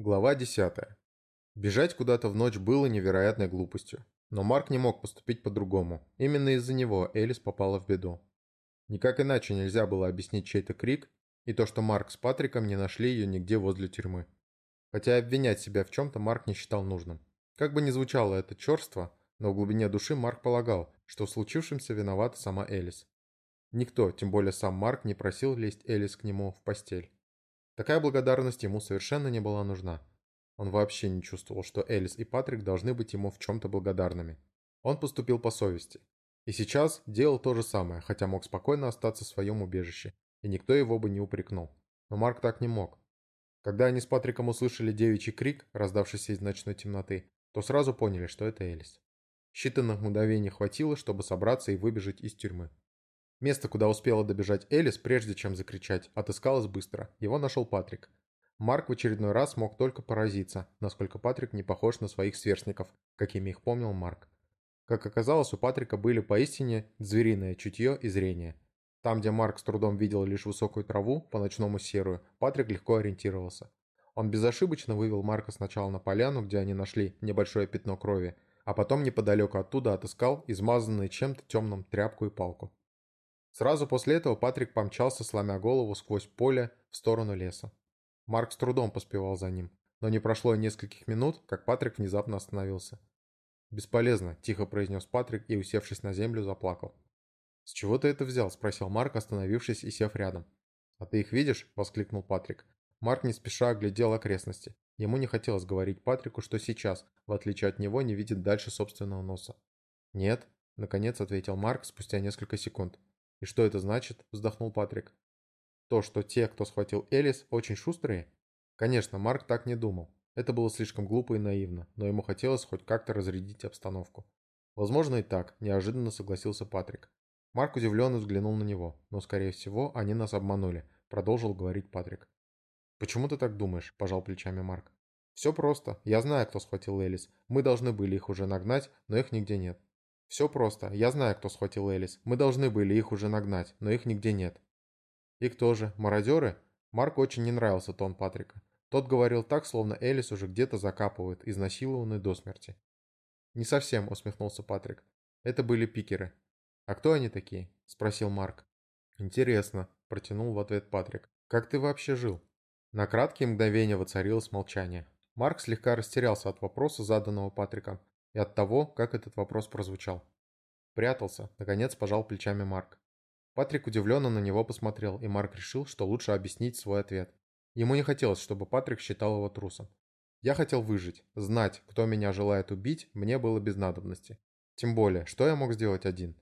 Глава 10. Бежать куда-то в ночь было невероятной глупостью. Но Марк не мог поступить по-другому. Именно из-за него Элис попала в беду. Никак иначе нельзя было объяснить чей-то крик и то, что Марк с Патриком не нашли ее нигде возле тюрьмы. Хотя обвинять себя в чем-то Марк не считал нужным. Как бы ни звучало это черство, но в глубине души Марк полагал, что в случившемся виновата сама Элис. Никто, тем более сам Марк, не просил лезть Элис к нему в постель. Такая благодарность ему совершенно не была нужна. Он вообще не чувствовал, что Элис и Патрик должны быть ему в чем-то благодарными. Он поступил по совести. И сейчас делал то же самое, хотя мог спокойно остаться в своем убежище, и никто его бы не упрекнул. Но Марк так не мог. Когда они с Патриком услышали девичий крик, раздавшийся из ночной темноты, то сразу поняли, что это Элис. Считанных мгновений хватило, чтобы собраться и выбежать из тюрьмы. Место, куда успела добежать Элис, прежде чем закричать, отыскалось быстро. Его нашел Патрик. Марк в очередной раз мог только поразиться, насколько Патрик не похож на своих сверстников, какими их помнил Марк. Как оказалось, у Патрика были поистине звериное чутье и зрение. Там, где Марк с трудом видел лишь высокую траву, по-ночному серую, Патрик легко ориентировался. Он безошибочно вывел Марка сначала на поляну, где они нашли небольшое пятно крови, а потом неподалеку оттуда отыскал измазанные чем-то темным тряпку и палку. Сразу после этого Патрик помчался, сломя голову сквозь поле в сторону леса. Марк с трудом поспевал за ним, но не прошло и нескольких минут, как Патрик внезапно остановился. «Бесполезно», – тихо произнес Патрик и, усевшись на землю, заплакал. «С чего ты это взял?» – спросил Марк, остановившись и сев рядом. «А ты их видишь?» – воскликнул Патрик. Марк не спеша оглядел окрестности. Ему не хотелось говорить Патрику, что сейчас, в отличие от него, не видит дальше собственного носа. «Нет», – наконец ответил Марк спустя несколько секунд. «И что это значит?» – вздохнул Патрик. «То, что те, кто схватил Элис, очень шустрые?» Конечно, Марк так не думал. Это было слишком глупо и наивно, но ему хотелось хоть как-то разрядить обстановку. Возможно и так, неожиданно согласился Патрик. Марк удивленно взглянул на него, но, скорее всего, они нас обманули, продолжил говорить Патрик. «Почему ты так думаешь?» – пожал плечами Марк. «Все просто. Я знаю, кто схватил Элис. Мы должны были их уже нагнать, но их нигде нет. Все просто. Я знаю, кто схватил Элис. Мы должны были их уже нагнать, но их нигде нет. И кто же? Мародеры? Марку очень не нравился тон Патрика. Тот говорил так, словно Элис уже где-то закапывает, изнасилованный до смерти. «Не совсем», — усмехнулся Патрик. «Это были пикеры». «А кто они такие?» — спросил Марк. «Интересно», — протянул в ответ Патрик. «Как ты вообще жил?» На краткие мгновения воцарилось молчание. Марк слегка растерялся от вопроса, заданного Патриком, и от того, как этот вопрос прозвучал. Прятался, наконец пожал плечами Марк. Патрик удивленно на него посмотрел, и Марк решил, что лучше объяснить свой ответ. Ему не хотелось, чтобы Патрик считал его трусом. Я хотел выжить, знать, кто меня желает убить, мне было без надобности. Тем более, что я мог сделать один?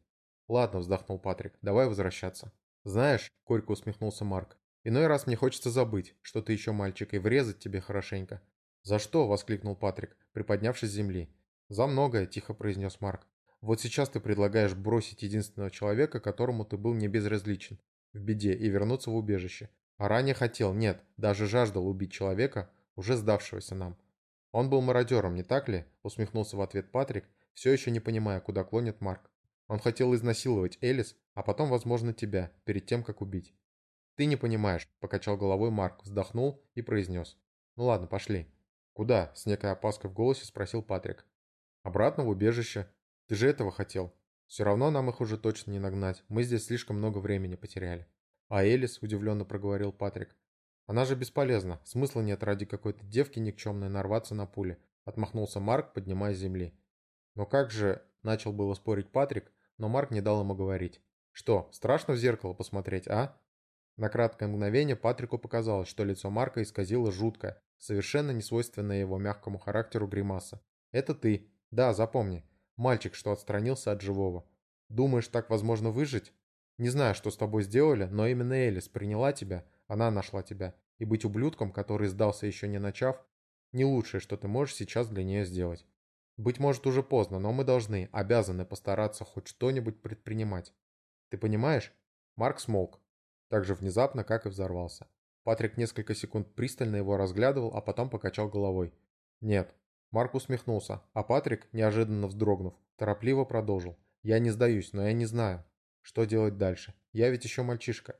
Ладно, вздохнул Патрик, давай возвращаться. Знаешь, горько усмехнулся Марк, иной раз мне хочется забыть, что ты еще мальчик, и врезать тебе хорошенько. За что? воскликнул Патрик, приподнявшись с земли. «За многое», – тихо произнес Марк. «Вот сейчас ты предлагаешь бросить единственного человека, которому ты был не безразличен, в беде, и вернуться в убежище. А ранее хотел, нет, даже жаждал убить человека, уже сдавшегося нам. Он был мародером, не так ли?» – усмехнулся в ответ Патрик, все еще не понимая, куда клонит Марк. Он хотел изнасиловать Элис, а потом, возможно, тебя, перед тем, как убить. «Ты не понимаешь», – покачал головой Марк, вздохнул и произнес. «Ну ладно, пошли». «Куда?» – с некой опаской в голосе спросил Патрик. Обратно в убежище. Ты же этого хотел. Все равно нам их уже точно не нагнать. Мы здесь слишком много времени потеряли. А Элис, удивленно проговорил Патрик. Она же бесполезна. Смысла нет ради какой-то девки никчемной нарваться на пули. Отмахнулся Марк, поднимаясь с земли. Но как же... Начал было спорить Патрик, но Марк не дал ему говорить. Что, страшно в зеркало посмотреть, а? На краткое мгновение Патрику показалось, что лицо Марка исказило жуткое, совершенно несвойственное его мягкому характеру гримаса. «Это ты», да, запомни. Мальчик, что отстранился от живого. Думаешь, так возможно выжить? Не знаю, что с тобой сделали, но именно Элис приняла тебя, она нашла тебя. И быть ублюдком, который сдался еще не начав, не лучшее, что ты можешь сейчас для нее сделать. Быть может уже поздно, но мы должны, обязаны постараться хоть что-нибудь предпринимать. Ты понимаешь? Марк смолк. Так же внезапно, как и взорвался. Патрик несколько секунд пристально его разглядывал, а потом покачал головой. Нет, Марк усмехнулся, а Патрик, неожиданно вздрогнув, торопливо продолжил. «Я не сдаюсь, но я не знаю, что делать дальше. Я ведь еще мальчишка.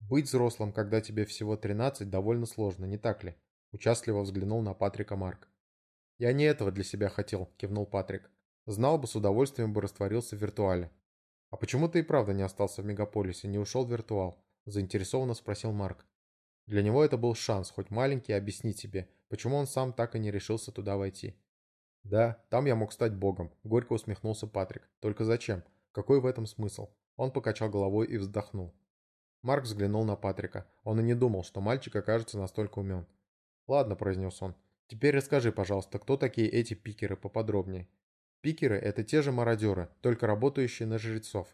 Быть взрослым, когда тебе всего 13, довольно сложно, не так ли? Участливо взглянул на Патрика Марк. «Я не этого для себя хотел», — кивнул Патрик. «Знал бы, с удовольствием бы растворился в виртуале». «А почему ты и правда не остался в мегаполисе, не ушел в виртуал?» — заинтересованно спросил Марк. Для него это был шанс, хоть маленький, объяснить себе, почему он сам так и не решился туда войти. «Да, там я мог стать богом», — горько усмехнулся Патрик. «Только зачем? Какой в этом смысл?» Он покачал головой и вздохнул. Марк взглянул на Патрика. Он и не думал, что мальчик окажется настолько умен. «Ладно», — произнес он. «Теперь расскажи, пожалуйста, кто такие эти пикеры поподробнее?» Пикеры – это те же мародеры, только работающие на жрецов.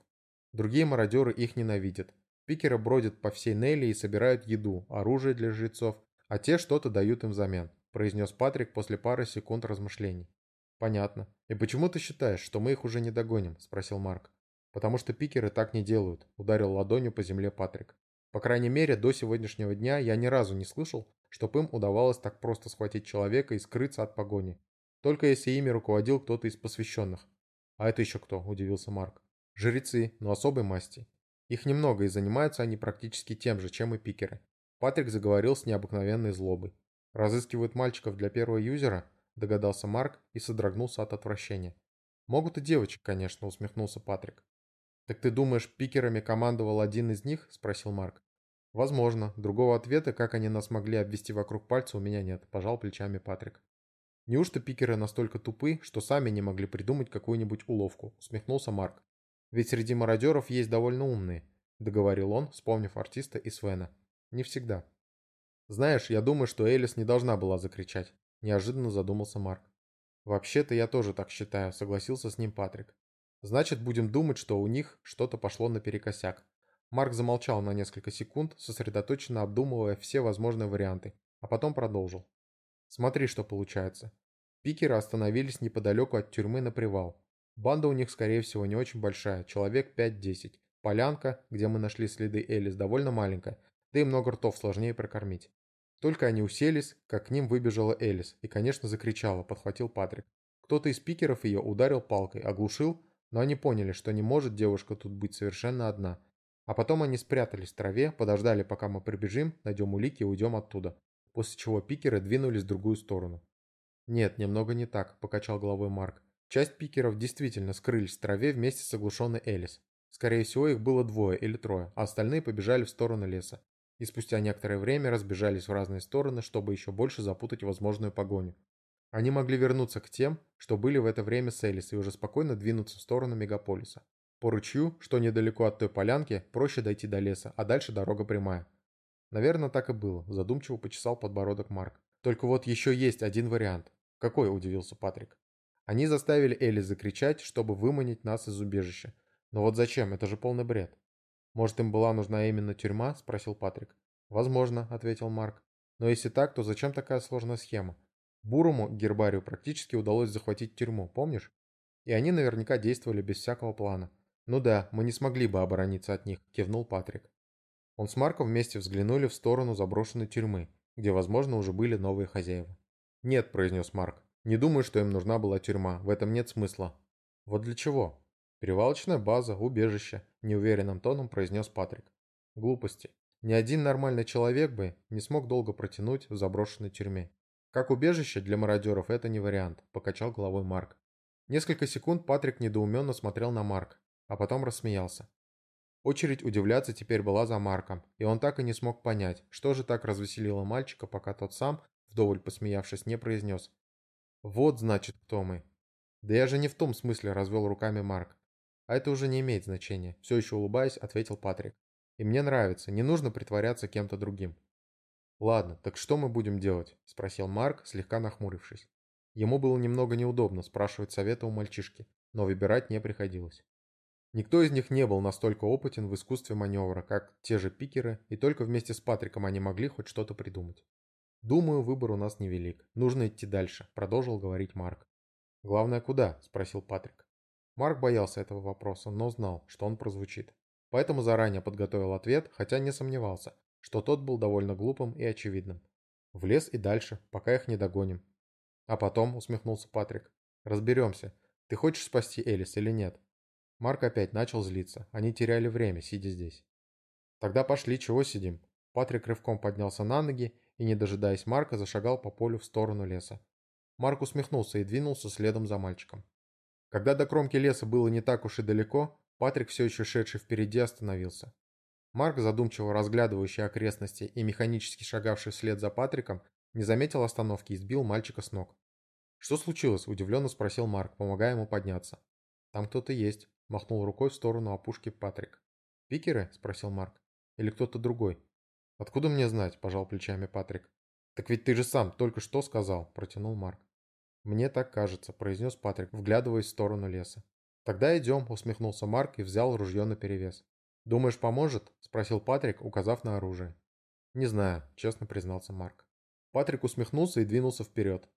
Другие мародеры их ненавидят. Пикеры бродят по всей Нелли и собирают еду, оружие для жрецов, а те что-то дают им взамен, произнес Патрик после пары секунд размышлений. Понятно. И почему ты считаешь, что мы их уже не догоним? спросил Марк. Потому что пикеры так не делают, ударил ладонью по земле Патрик. По крайней мере, до сегодняшнего дня я ни разу не слышал, чтобы им удавалось так просто схватить человека и скрыться от погони. Только если ими руководил кто-то из посвященных. А это еще кто? Удивился Марк. Жрецы, но особой масти. Их немного, и занимаются они практически тем же, чем и пикеры. Патрик заговорил с необыкновенной злобой. «Разыскивают мальчиков для первого юзера?» – догадался Марк и содрогнулся от отвращения. «Могут и девочек, конечно», – усмехнулся Патрик. «Так ты думаешь, пикерами командовал один из них?» – спросил Марк. «Возможно. Другого ответа, как они нас могли обвести вокруг пальца, у меня нет», – пожал плечами Патрик. «Неужто пикеры настолько тупы, что сами не могли придумать какую-нибудь уловку?» – усмехнулся Марк. Ведь среди мародеров есть довольно умные, договорил он, вспомнив артиста и Свена. Не всегда. Знаешь, я думаю, что Элис не должна была закричать. Неожиданно задумался Марк. Вообще-то я тоже так считаю, согласился с ним Патрик. Значит, будем думать, что у них что-то пошло наперекосяк. Марк замолчал на несколько секунд, сосредоточенно обдумывая все возможные варианты, а потом продолжил. Смотри, что получается. Пикеры остановились неподалеку от тюрьмы на привал. Банда у них, скорее всего, не очень большая, человек 5-10. Полянка, где мы нашли следы Элис, довольно маленькая, да и много ртов сложнее прокормить. Только они уселись, как к ним выбежала Элис и, конечно, закричала, подхватил Патрик. Кто-то из пикеров ее ударил палкой, оглушил, но они поняли, что не может девушка тут быть совершенно одна. А потом они спрятались в траве, подождали, пока мы прибежим, найдем улики и уйдем оттуда. После чего пикеры двинулись в другую сторону. «Нет, немного не так», – покачал головой Марк. Часть пикеров действительно скрылись в траве вместе с оглушенной Элис. Скорее всего, их было двое или трое, а остальные побежали в сторону леса. И спустя некоторое время разбежались в разные стороны, чтобы еще больше запутать возможную погоню. Они могли вернуться к тем, что были в это время с Элис, и уже спокойно двинуться в сторону мегаполиса. По ручью, что недалеко от той полянки, проще дойти до леса, а дальше дорога прямая. Наверное, так и было, задумчиво почесал подбородок Марк. Только вот еще есть один вариант. Какой, удивился Патрик. Они заставили Элли закричать, чтобы выманить нас из убежища. Но вот зачем? Это же полный бред. Может, им была нужна именно тюрьма? Спросил Патрик. Возможно, ответил Марк. Но если так, то зачем такая сложная схема? Бурому, Гербарию, практически удалось захватить тюрьму, помнишь? И они наверняка действовали без всякого плана. Ну да, мы не смогли бы оборониться от них, кивнул Патрик. Он с Марком вместе взглянули в сторону заброшенной тюрьмы, где, возможно, уже были новые хозяева. «Нет», – произнес Марк, не думаю, что им нужна была тюрьма, в этом нет смысла. Вот для чего? Перевалочная база, убежище, неуверенным тоном произнес Патрик. Глупости. Ни один нормальный человек бы не смог долго протянуть в заброшенной тюрьме. Как убежище для мародеров это не вариант, покачал головой Марк. Несколько секунд Патрик недоуменно смотрел на Марк, а потом рассмеялся. Очередь удивляться теперь была за Марком, и он так и не смог понять, что же так развеселило мальчика, пока тот сам, вдоволь посмеявшись, не произнес вот, значит, кто мы. Да я же не в том смысле развел руками Марк. А это уже не имеет значения. Все еще улыбаясь, ответил Патрик. И мне нравится, не нужно притворяться кем-то другим. Ладно, так что мы будем делать? Спросил Марк, слегка нахмурившись. Ему было немного неудобно спрашивать совета у мальчишки, но выбирать не приходилось. Никто из них не был настолько опытен в искусстве маневра, как те же пикеры, и только вместе с Патриком они могли хоть что-то придумать. «Думаю, выбор у нас невелик. Нужно идти дальше», — продолжил говорить Марк. «Главное, куда?» — спросил Патрик. Марк боялся этого вопроса, но знал, что он прозвучит. Поэтому заранее подготовил ответ, хотя не сомневался, что тот был довольно глупым и очевидным. «В лес и дальше, пока их не догоним». «А потом», — усмехнулся Патрик, — «разберемся. Ты хочешь спасти Элис или нет?» Марк опять начал злиться. Они теряли время, сидя здесь. «Тогда пошли, чего сидим?» Патрик рывком поднялся на ноги и, не дожидаясь Марка, зашагал по полю в сторону леса. Марк усмехнулся и двинулся следом за мальчиком. Когда до кромки леса было не так уж и далеко, Патрик, все еще шедший впереди, остановился. Марк, задумчиво разглядывающий окрестности и механически шагавший вслед за Патриком, не заметил остановки и сбил мальчика с ног. «Что случилось?» – удивленно спросил Марк, помогая ему подняться. «Там кто-то есть», – махнул рукой в сторону опушки Патрик. «Пикеры?» – спросил Марк. «Или кто-то другой?» «Откуда мне знать?» – пожал плечами Патрик. «Так ведь ты же сам только что сказал», – протянул Марк. «Мне так кажется», – произнес Патрик, вглядываясь в сторону леса. «Тогда идем», – усмехнулся Марк и взял ружье наперевес. «Думаешь, поможет?» – спросил Патрик, указав на оружие. «Не знаю», – честно признался Марк. Патрик усмехнулся и двинулся вперед.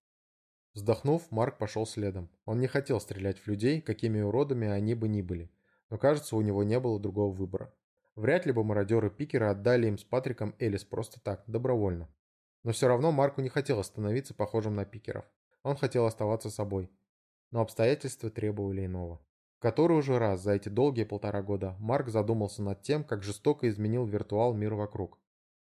Вздохнув, Марк пошел следом. Он не хотел стрелять в людей, какими уродами они бы ни были. Но кажется, у него не было другого выбора. Вряд ли бы мародеры Пикера отдали им с Патриком Элис просто так, добровольно. Но все равно Марку не хотел становиться похожим на Пикеров. Он хотел оставаться собой. Но обстоятельства требовали иного. В который уже раз за эти долгие полтора года Марк задумался над тем, как жестоко изменил виртуал мир вокруг.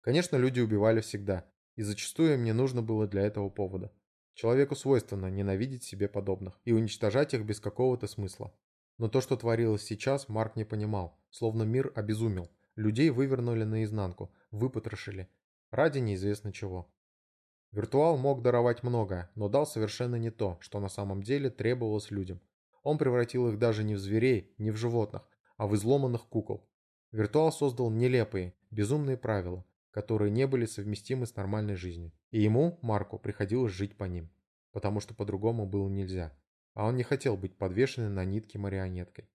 Конечно, люди убивали всегда, и зачастую им не нужно было для этого повода. Человеку свойственно ненавидеть себе подобных и уничтожать их без какого-то смысла. Но то, что творилось сейчас, Марк не понимал, словно мир обезумел. Людей вывернули наизнанку, выпотрошили. Ради неизвестно чего. Виртуал мог даровать многое, но дал совершенно не то, что на самом деле требовалось людям. Он превратил их даже не в зверей, не в животных, а в изломанных кукол. Виртуал создал нелепые, безумные правила, которые не были совместимы с нормальной жизнью. И ему, Марку, приходилось жить по ним, потому что по-другому было нельзя. А он не хотел быть подвешенным на нитке марионеткой.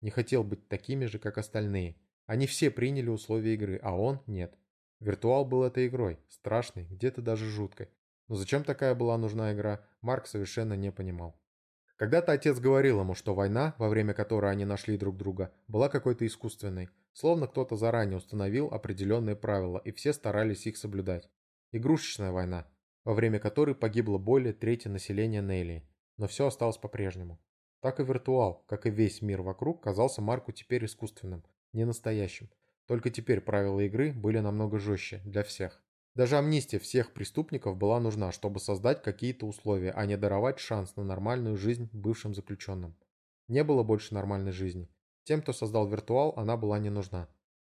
Не хотел быть такими же, как остальные. Они все приняли условия игры, а он нет. Виртуал был этой игрой, страшной, где-то даже жуткой. Но зачем такая была нужна игра, Марк совершенно не понимал. Когда-то отец говорил ему, что война, во время которой они нашли друг друга, была какой-то искусственной, словно кто-то заранее установил определенные правила, и все старались их соблюдать. Игрушечная война, во время которой погибло более трети населения Нелли, но все осталось по-прежнему. Так и виртуал, как и весь мир вокруг, казался Марку теперь искусственным, не настоящим. Только теперь правила игры были намного жестче для всех. Даже амнистия всех преступников была нужна, чтобы создать какие-то условия, а не даровать шанс на нормальную жизнь бывшим заключенным. Не было больше нормальной жизни. Тем, кто создал виртуал, она была не нужна.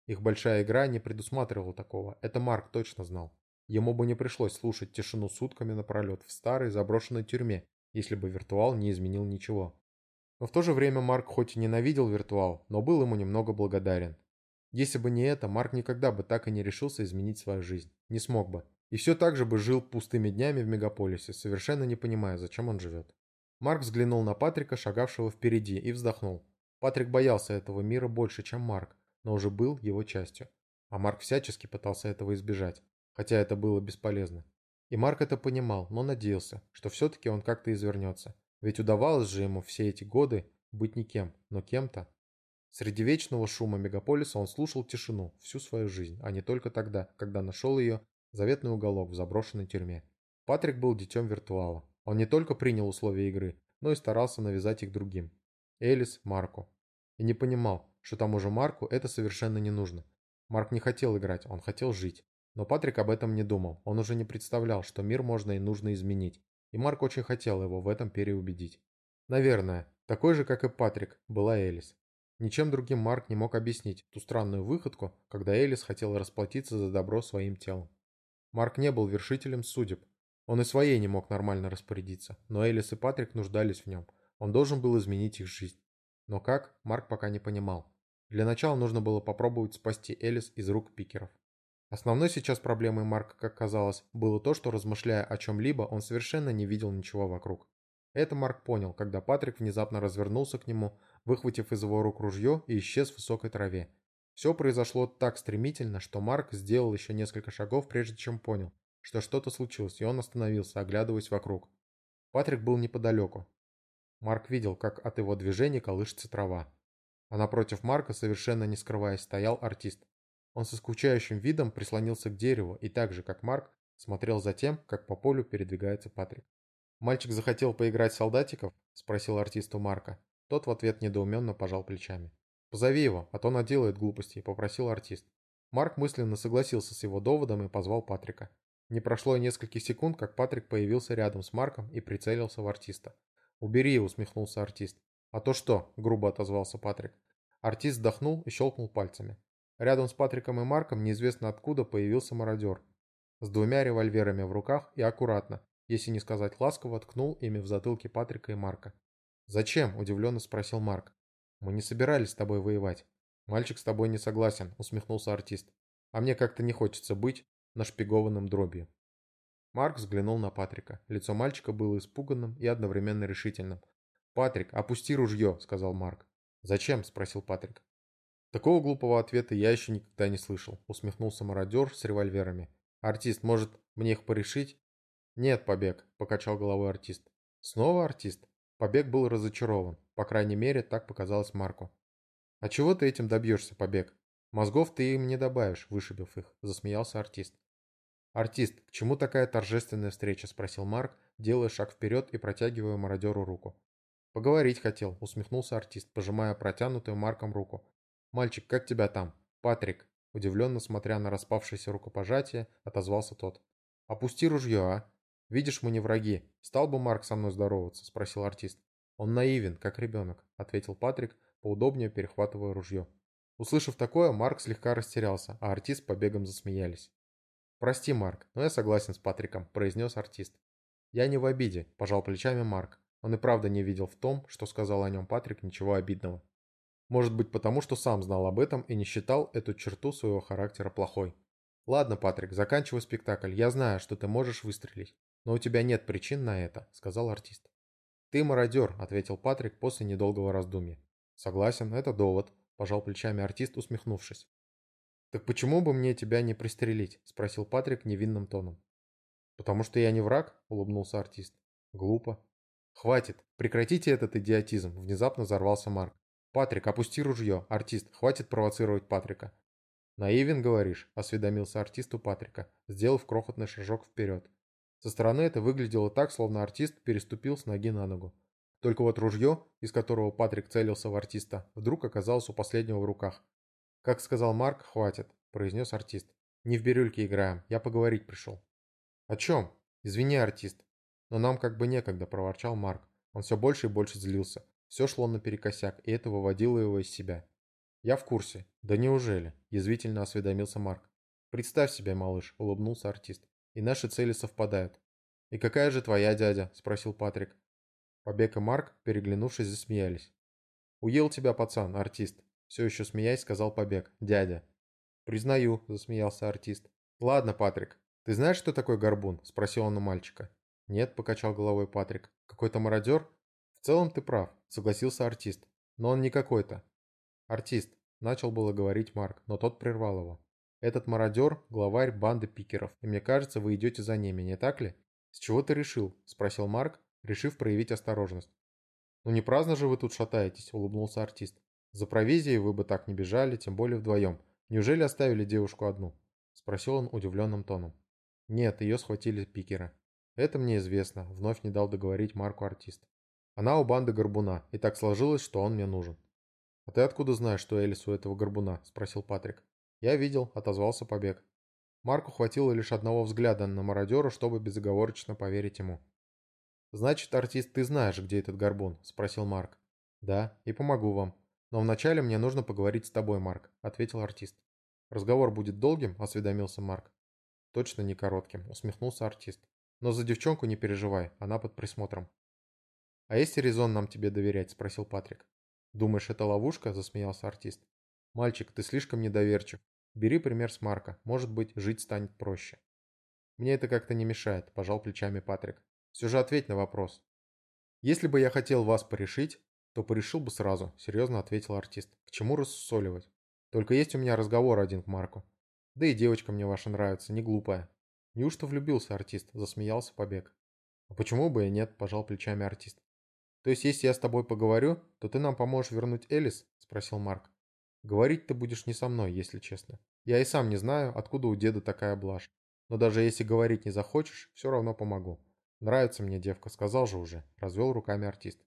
Их большая игра не предусматривала такого, это Марк точно знал. Ему бы не пришлось слушать тишину сутками напролет в старой заброшенной тюрьме, если бы виртуал не изменил ничего. Но в то же время Марк хоть и ненавидел виртуал, но был ему немного благодарен. Если бы не это, Марк никогда бы так и не решился изменить свою жизнь. Не смог бы. И все так же бы жил пустыми днями в мегаполисе, совершенно не понимая, зачем он живет. Марк взглянул на Патрика, шагавшего впереди, и вздохнул. Патрик боялся этого мира больше, чем Марк, но уже был его частью. А Марк всячески пытался этого избежать, хотя это было бесполезно. И Марк это понимал, но надеялся, что все-таки он как-то извернется. Ведь удавалось же ему все эти годы быть никем, но кем-то. Среди вечного шума мегаполиса он слушал тишину всю свою жизнь, а не только тогда, когда нашел ее заветный уголок в заброшенной тюрьме. Патрик был детем виртуала. Он не только принял условия игры, но и старался навязать их другим. Элис, Марку. И не понимал, что тому же Марку это совершенно не нужно. Марк не хотел играть, он хотел жить. Но Патрик об этом не думал, он уже не представлял, что мир можно и нужно изменить. И Марк очень хотел его в этом переубедить. Наверное, такой же, как и Патрик, была Элис. Ничем другим Марк не мог объяснить ту странную выходку, когда Элис хотел расплатиться за добро своим телом. Марк не был вершителем судеб. Он и своей не мог нормально распорядиться, но Элис и Патрик нуждались в нем. Он должен был изменить их жизнь. Но как, Марк пока не понимал. Для начала нужно было попробовать спасти Элис из рук пикеров. Основной сейчас проблемой Марка, как казалось, было то, что размышляя о чем-либо, он совершенно не видел ничего вокруг. Это Марк понял, когда Патрик внезапно развернулся к нему, выхватив из его рук ружье и исчез в высокой траве. Все произошло так стремительно, что Марк сделал еще несколько шагов, прежде чем понял, что что-то случилось, и он остановился, оглядываясь вокруг. Патрик был неподалеку. Марк видел, как от его движения колышется трава. А напротив Марка, совершенно не скрываясь, стоял артист. Он со скучающим видом прислонился к дереву и так же, как Марк, смотрел за тем, как по полю передвигается Патрик. «Мальчик захотел поиграть солдатиков?» – спросил артист у Марка. Тот в ответ недоуменно пожал плечами. «Позови его, а то наделает глупостей», – попросил артист. Марк мысленно согласился с его доводом и позвал Патрика. Не прошло и нескольких секунд, как Патрик появился рядом с Марком и прицелился в артиста. «Убери», — усмехнулся артист. «А то что?» — грубо отозвался Патрик. Артист вздохнул и щелкнул пальцами. Рядом с Патриком и Марком неизвестно откуда появился мародер. С двумя револьверами в руках и аккуратно, если не сказать ласково, ткнул ими в затылки Патрика и Марка. «Зачем?» – удивленно спросил Марк. «Мы не собирались с тобой воевать». «Мальчик с тобой не согласен», – усмехнулся артист. «А мне как-то не хочется быть нашпигованным дробью». Марк взглянул на Патрика. Лицо мальчика было испуганным и одновременно решительным. «Патрик, опусти ружье», – сказал Марк. «Зачем?» – спросил Патрик. Такого глупого ответа я еще никогда не слышал, усмехнулся мародер с револьверами. Артист, может, мне их порешить? Нет, Побег, покачал головой артист. Снова артист? Побег был разочарован. По крайней мере, так показалось Марку. А чего ты этим добьешься, Побег? Мозгов ты им не добавишь, вышибив их, засмеялся артист. «Артист, к чему такая торжественная встреча?» – спросил Марк, делая шаг вперед и протягивая мародеру руку. «Поговорить хотел», – усмехнулся артист, пожимая протянутую Марком руку. «Мальчик, как тебя там?» «Патрик», – удивленно смотря на распавшееся рукопожатие, отозвался тот. «Опусти ружье, а? Видишь, мы не враги. Стал бы Марк со мной здороваться?» – спросил артист. «Он наивен, как ребенок», – ответил Патрик, поудобнее перехватывая ружье. Услышав такое, Марк слегка растерялся, а артист побегом засмеялись. «Прости, Марк, но я согласен с Патриком», – произнес артист. «Я не в обиде», – пожал плечами Марк. Он и правда не видел в том, что сказал о нем Патрик, ничего обидного. Может быть потому, что сам знал об этом и не считал эту черту своего характера плохой. «Ладно, Патрик, заканчивай спектакль. Я знаю, что ты можешь выстрелить. Но у тебя нет причин на это», — сказал артист. «Ты мародер», — ответил Патрик после недолгого раздумья. «Согласен, это довод», — пожал плечами артист, усмехнувшись. «Так почему бы мне тебя не пристрелить?» — спросил Патрик невинным тоном. «Потому что я не враг?» — улыбнулся артист. «Глупо». «Хватит, прекратите этот идиотизм», — внезапно взорвался Марк. «Патрик, опусти ружье. Артист, хватит провоцировать Патрика». «Наивен, говоришь?» – осведомился артист у Патрика, сделав крохотный шажок вперед. Со стороны это выглядело так, словно артист переступил с ноги на ногу. Только вот ружье, из которого Патрик целился в артиста, вдруг оказалось у последнего в руках. «Как сказал Марк, хватит», – произнес артист. «Не в бирюльке играем, я поговорить пришел». «О чем?» «Извини, артист». «Но нам как бы некогда», – проворчал Марк. Он все больше и больше злился. Все шло наперекосяк, и это выводило его из себя. «Я в курсе». «Да неужели?» – язвительно осведомился Марк. «Представь себе, малыш», – улыбнулся артист. «И наши цели совпадают». «И какая же твоя дядя?» – спросил Патрик. Побег и Марк, переглянувшись, засмеялись. «Уел тебя, пацан, артист», – все еще смеясь, сказал Побег. «Дядя». «Признаю», – засмеялся артист. «Ладно, Патрик, ты знаешь, что такое горбун?» – спросил он у мальчика. «Нет», – покачал головой Патрик. «Какой-то мародер?» «В целом ты прав», — согласился артист. «Но он не какой-то». «Артист», — начал было говорить Марк, но тот прервал его. «Этот мародер — главарь банды пикеров, и мне кажется, вы идете за ними, не так ли?» «С чего ты решил?» — спросил Марк, решив проявить осторожность. «Ну не праздно же вы тут шатаетесь», — улыбнулся артист. «За провизией вы бы так не бежали, тем более вдвоем. Неужели оставили девушку одну?» — спросил он удивленным тоном. «Нет, ее схватили пикеры». «Это мне известно», — вновь не дал договорить Марку артист. Она у банды Горбуна, и так сложилось, что он мне нужен. «А ты откуда знаешь, что Элис у этого Горбуна?» – спросил Патрик. «Я видел», – отозвался Побег. Марку хватило лишь одного взгляда на мародера, чтобы безоговорочно поверить ему. «Значит, артист, ты знаешь, где этот Горбун?» – спросил Марк. «Да, и помогу вам. Но вначале мне нужно поговорить с тобой, Марк», – ответил артист. «Разговор будет долгим?» – осведомился Марк. «Точно не коротким», – усмехнулся артист. «Но за девчонку не переживай, она под присмотром». «А есть резон нам тебе доверять?» – спросил Патрик. «Думаешь, это ловушка?» – засмеялся артист. «Мальчик, ты слишком недоверчив. Бери пример с Марка. Может быть, жить станет проще». «Мне это как-то не мешает», – пожал плечами Патрик. «Все же ответь на вопрос». «Если бы я хотел вас порешить, то порешил бы сразу», – серьезно ответил артист. «К чему рассусоливать? Только есть у меня разговор один к Марку. Да и девочка мне ваша нравится, не глупая». «Неужто влюбился артист?» – засмеялся Побег. «А почему бы и нет?» – пожал плечами артист. «То есть, если я с тобой поговорю, то ты нам поможешь вернуть Элис?» – спросил Марк. «Говорить ты будешь не со мной, если честно. Я и сам не знаю, откуда у деда такая блажь. Но даже если говорить не захочешь, все равно помогу. Нравится мне девка, сказал же уже», – развел руками артист.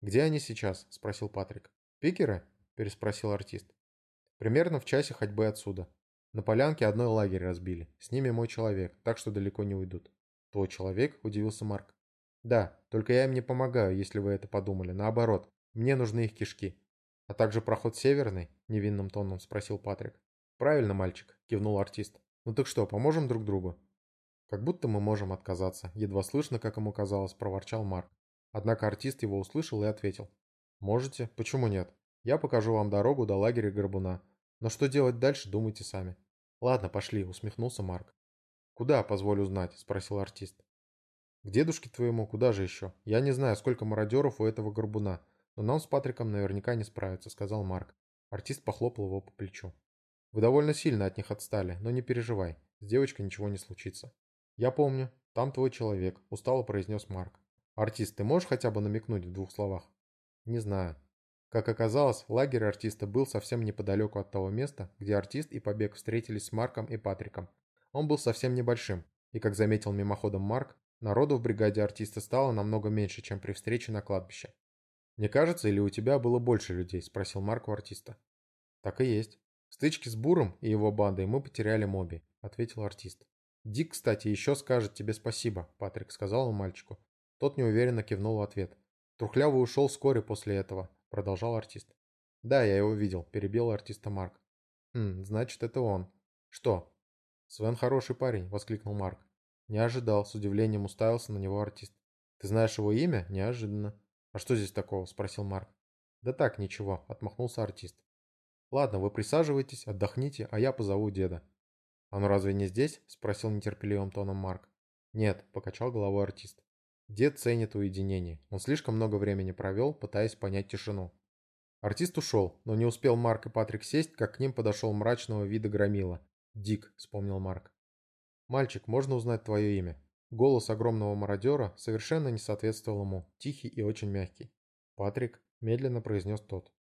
«Где они сейчас?» – спросил Патрик. «Пикеры?» – переспросил артист. «Примерно в часе ходьбы отсюда. На полянке одной лагерь разбили. С ними мой человек, так что далеко не уйдут. Твой человек? Удивился Марк. Да, только я им не помогаю, если вы это подумали. Наоборот, мне нужны их кишки. А также проход северный? Невинным тоном спросил Патрик. Правильно, мальчик, кивнул артист. Ну так что, поможем друг другу? Как будто мы можем отказаться. Едва слышно, как ему казалось, проворчал Марк. Однако артист его услышал и ответил. Можете, почему нет? Я покажу вам дорогу до лагеря Горбуна. Но что делать дальше, думайте сами. Ладно, пошли, усмехнулся Марк. Куда, позволю знать, спросил артист. К дедушке твоему, куда же еще? Я не знаю, сколько мародеров у этого Горбуна, но нам с Патриком наверняка не справиться, сказал Марк. Артист похлопал его по плечу. Вы довольно сильно от них отстали, но не переживай, с девочкой ничего не случится. Я помню, там твой человек, устало произнес Марк. Артист, ты можешь хотя бы намекнуть в двух словах? Не знаю. Как оказалось, лагерь артиста был совсем неподалеку от того места, где артист и Побег встретились с Марком и Патриком. Он был совсем небольшим, и, как заметил мимоходом Марк, народу в бригаде артиста стало намного меньше, чем при встрече на кладбище. «Не кажется, или у тебя было больше людей?» – спросил Марк у артиста. «Так и есть. В стычке с Буром и его бандой мы потеряли Моби», – ответил артист. «Дик, кстати, еще скажет тебе спасибо», – Патрик сказал мальчику. Тот неуверенно кивнул в ответ. Трухлявый ушел вскоре после этого, — продолжал артист. «Да, я его видел», — перебил артиста Марк. «Хм, значит, это он». «Что?» «Свен хороший парень», — воскликнул Марк. Не ожидал, с удивлением уставился на него артист. «Ты знаешь его имя? Неожиданно». «А что здесь такого?» — спросил Марк. «Да так, ничего», — отмахнулся артист. «Ладно, вы присаживайтесь, отдохните, а я позову деда». «А ну разве не здесь?» — спросил нетерпеливым тоном Марк. «Нет», — покачал головой артист. Дед ценит уединение. Он слишком много времени провел, пытаясь понять тишину. Артист ушел, но не успел Марк и Патрик сесть, как к ним подошел мрачного вида громила. «Дик», — вспомнил Марк. «Мальчик, можно узнать твое имя?» Голос огромного мародера совершенно не соответствовал ему, тихий и очень мягкий. «Патрик», — медленно произнес тот.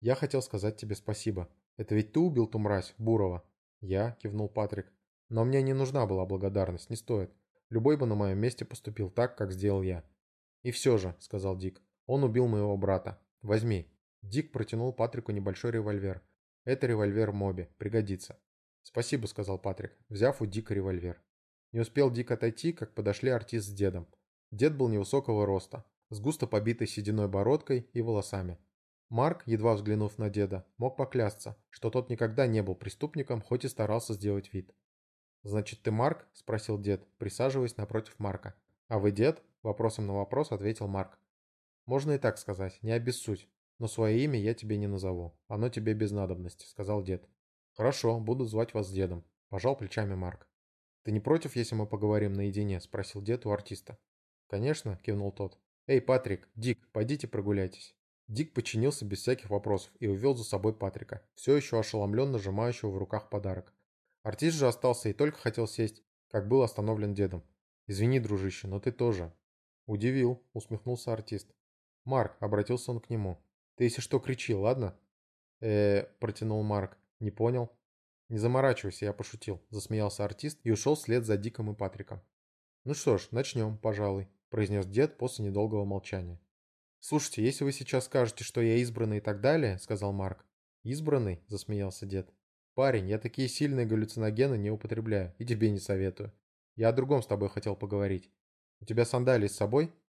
«Я хотел сказать тебе спасибо. Это ведь ты убил ту мразь, Бурова?» «Я», — кивнул Патрик. «Но мне не нужна была благодарность, не стоит. Любой бы на моем месте поступил так, как сделал я. «И все же», — сказал Дик, — «он убил моего брата. Возьми». Дик протянул Патрику небольшой револьвер. «Это револьвер Моби. Пригодится». «Спасибо», — сказал Патрик, взяв у Дика револьвер. Не успел Дик отойти, как подошли артист с дедом. Дед был невысокого роста, с густо побитой сединой бородкой и волосами. Марк, едва взглянув на деда, мог поклясться, что тот никогда не был преступником, хоть и старался сделать вид. «Значит, ты Марк?» – спросил дед, присаживаясь напротив Марка. «А вы дед?» – вопросом на вопрос ответил Марк. «Можно и так сказать, не обессудь. Но свое имя я тебе не назову. Оно тебе без надобности», – сказал дед. «Хорошо, буду звать вас дедом», – пожал плечами Марк. «Ты не против, если мы поговорим наедине?» – спросил дед у артиста. «Конечно», – кивнул тот. «Эй, Патрик, Дик, пойдите прогуляйтесь». Дик подчинился без всяких вопросов и увел за собой Патрика, все еще ошеломленно сжимающего в руках подарок. Артист же остался и только хотел сесть, как был остановлен дедом. «Извини, дружище, но ты тоже». «Удивил», — усмехнулся артист. «Марк», — обратился он к нему. «Ты если что, кричи, ладно?» э протянул Марк. «Не понял?» «Не заморачивайся, я пошутил», — засмеялся артист и ушел вслед за Диком и Патриком. «Ну что ж, начнем, пожалуй», — произнес дед после недолгого молчания. «Слушайте, если вы сейчас скажете, что я избранный и так далее», — сказал Марк. «Избранный?» — засмеялся дед. «Парень, я такие сильные галлюциногены не употребляю и тебе не советую. Я о другом с тобой хотел поговорить. У тебя сандалии с собой?»